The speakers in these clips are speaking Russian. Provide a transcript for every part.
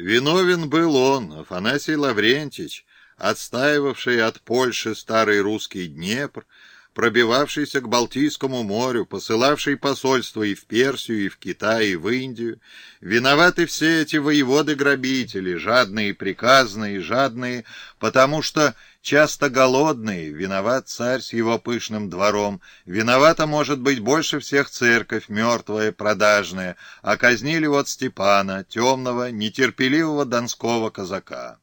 Виновен был он, Афанасий Лаврентич, отстаивавший от Польши старый русский Днепр, пробивавшийся к Балтийскому морю, посылавший посольства и в Персию, и в Китай, и в Индию. Виноваты все эти воеводы-грабители, жадные, приказные, жадные, потому что часто голодные, виноват царь с его пышным двором, виновата, может быть, больше всех церковь, мертвая, продажная, а казнили вот Степана, темного, нетерпеливого донского казака.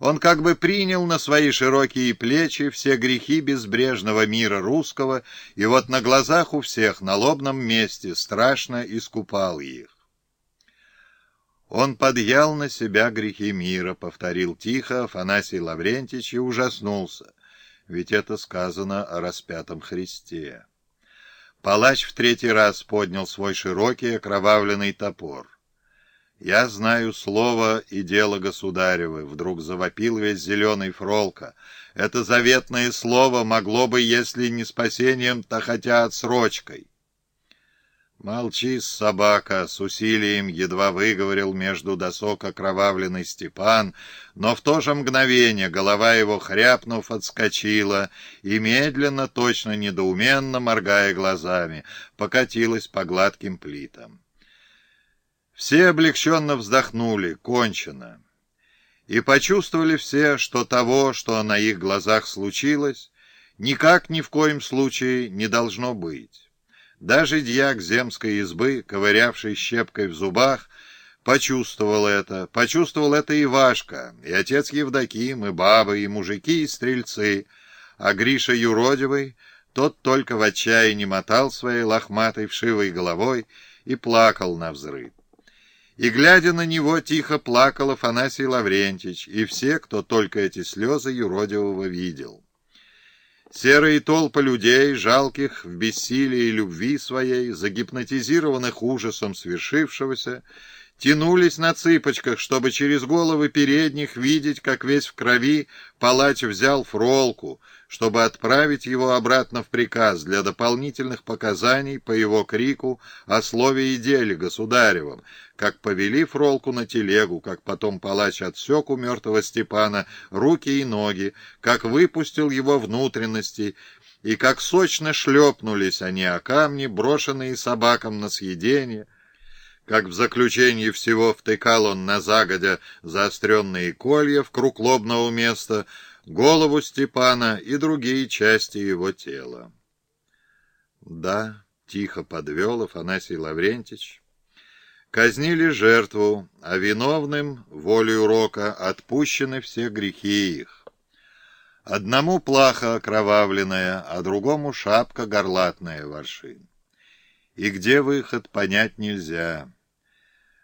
Он как бы принял на свои широкие плечи все грехи безбрежного мира русского, и вот на глазах у всех на лобном месте страшно искупал их. «Он подъял на себя грехи мира», — повторил тихо Афанасий Лаврентич и ужаснулся, ведь это сказано о распятом Христе. Палач в третий раз поднял свой широкий окровавленный топор. «Я знаю слово и дело государевы», — вдруг завопил весь зеленый фролка. «Это заветное слово могло бы, если не спасением, то хотя отсрочкой». «Молчи, собака!» — с усилием едва выговорил между досок окровавленный Степан, но в то же мгновение голова его, хряпнув, отскочила и медленно, точно недоуменно, моргая глазами, покатилась по гладким плитам. Все облегченно вздохнули, кончено. И почувствовали все, что того, что на их глазах случилось, никак ни в коем случае не должно быть. Даже дьяк земской избы, ковырявший щепкой в зубах, почувствовал это. Почувствовал это и Вашка, и отец Евдоким, и бабы, и мужики, и стрельцы. А Гриша юродивый, тот только в отчаянии мотал своей лохматой вшивой головой и плакал на взрыв. И, глядя на него, тихо плакал Афанасий Лаврентич и все, кто только эти слезы юродивого видел. Серые толпы людей, жалких в бессилии любви своей, загипнотизированных ужасом свершившегося, тянулись на цыпочках, чтобы через головы передних видеть, как весь в крови палач взял фролку, чтобы отправить его обратно в приказ для дополнительных показаний по его крику о слове и деле государевом, как повели фролку на телегу, как потом палач отсек у мертвого Степана руки и ноги, как выпустил его внутренности, и как сочно шлепнулись они о камни, брошенные собакам на съедение, как в заключении всего втыкал он на загодя заостренные колья в круг лобного места, голову Степана и другие части его тела. Да, тихо подвел Афанасий Лаврентич. Казнили жертву, а виновным, волею урока, отпущены все грехи их. Одному плаха окровавленная, а другому шапка горлатная воршин. И где выход, понять нельзя.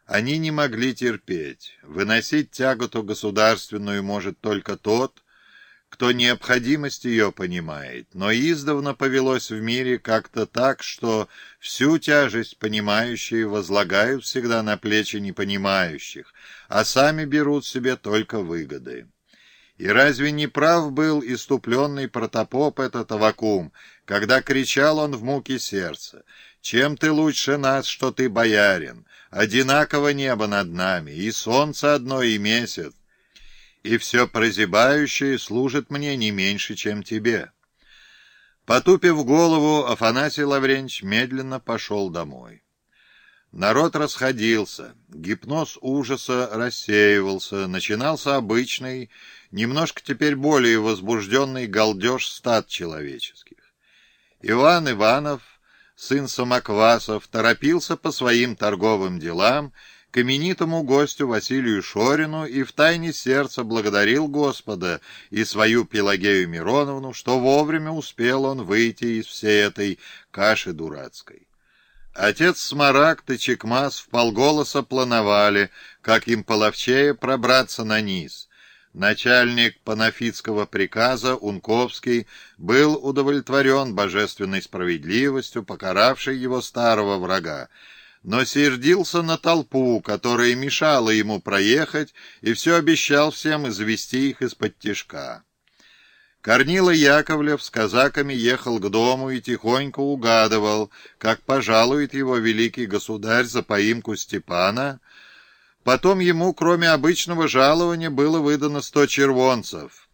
Они не могли терпеть. Выносить тяготу государственную может только тот, кто необходимость ее понимает, но издавна повелось в мире как-то так, что всю тяжесть понимающие возлагают всегда на плечи непонимающих, а сами берут себе только выгоды. И разве не прав был иступленный протопоп этот Авакум, когда кричал он в муке сердца, «Чем ты лучше нас, что ты боярин? Одинаково небо над нами, и солнце одно, и месяц, и все прозябающее служит мне не меньше, чем тебе». Потупив голову, Афанасий Лавренч медленно пошел домой. Народ расходился, гипноз ужаса рассеивался, начинался обычный, немножко теперь более возбужденный галдеж стад человеческих. Иван Иванов, сын Самоквасов, торопился по своим торговым делам к именитому гостю Василию Шорину и в тайне сердца благодарил Господа и свою Пелагею Мироновну, что вовремя успел он выйти из всей этой каши дурацкой. Отец Смарагд и Чекмас вполголоса плановали, как им половчее пробраться на низ. Начальник панафитского приказа Унковский был удовлетворен божественной справедливостью, покаравшей его старого врага, но сердился на толпу, которая мешала ему проехать, и все обещал всем извести их из-под тишка. Корнила Яковлев с казаками ехал к дому и тихонько угадывал, как пожалует его великий государь за поимку Степана, Потом ему, кроме обычного жалования, было выдано сто червонцев.